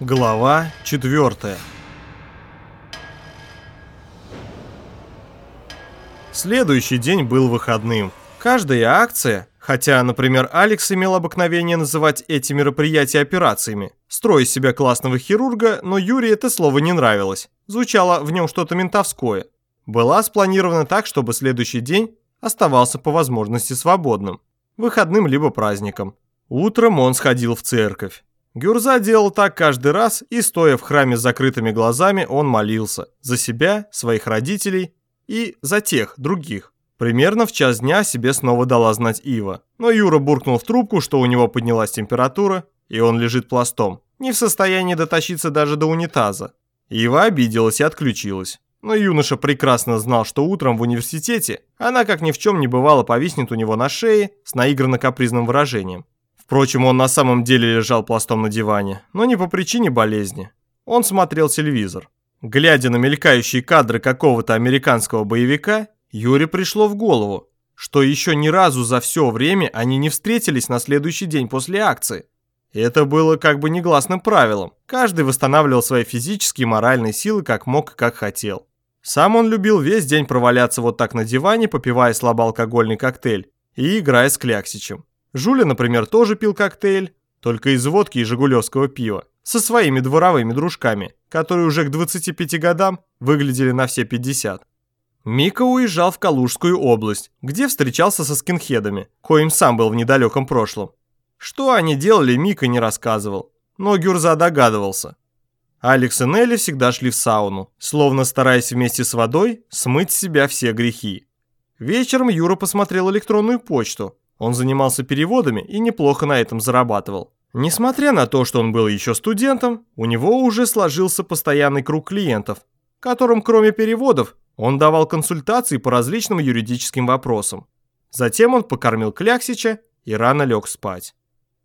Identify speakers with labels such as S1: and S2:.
S1: Глава 4 Следующий день был выходным. Каждая акция, хотя, например, Алекс имел обыкновение называть эти мероприятия операциями, строя из себя классного хирурга, но Юрию это слово не нравилось. Звучало в нем что-то ментовское. Была спланирована так, чтобы следующий день оставался по возможности свободным. Выходным либо праздником. Утром он сходил в церковь. Гюрза делал так каждый раз, и, стоя в храме с закрытыми глазами, он молился. За себя, своих родителей и за тех, других. Примерно в час дня себе снова дала знать Ива. Но Юра буркнул в трубку, что у него поднялась температура, и он лежит пластом. Не в состоянии дотащиться даже до унитаза. Ива обиделась и отключилась. Но юноша прекрасно знал, что утром в университете она, как ни в чем не бывало, повиснет у него на шее с наигранно-капризным выражением. Впрочем, он на самом деле лежал пластом на диване, но не по причине болезни. Он смотрел телевизор. Глядя на мелькающие кадры какого-то американского боевика, Юре пришло в голову, что еще ни разу за все время они не встретились на следующий день после акции. Это было как бы негласным правилом. Каждый восстанавливал свои физические и моральные силы как мог и как хотел. Сам он любил весь день проваляться вот так на диване, попивая слабоалкогольный коктейль и играя с Кляксичем. Жуля, например, тоже пил коктейль, только из водки и жигулевского пива, со своими дворовыми дружками, которые уже к 25 годам выглядели на все 50. Мика уезжал в Калужскую область, где встречался со скинхедами, коим сам был в недалеком прошлом. Что они делали, Мика не рассказывал, но Гюрза догадывался. Алекс и Нелли всегда шли в сауну, словно стараясь вместе с водой смыть с себя все грехи. Вечером Юра посмотрел электронную почту, он занимался переводами и неплохо на этом зарабатывал. Несмотря на то, что он был еще студентом, у него уже сложился постоянный круг клиентов, которым кроме переводов он давал консультации по различным юридическим вопросам. Затем он покормил Кляксича и рано лег спать.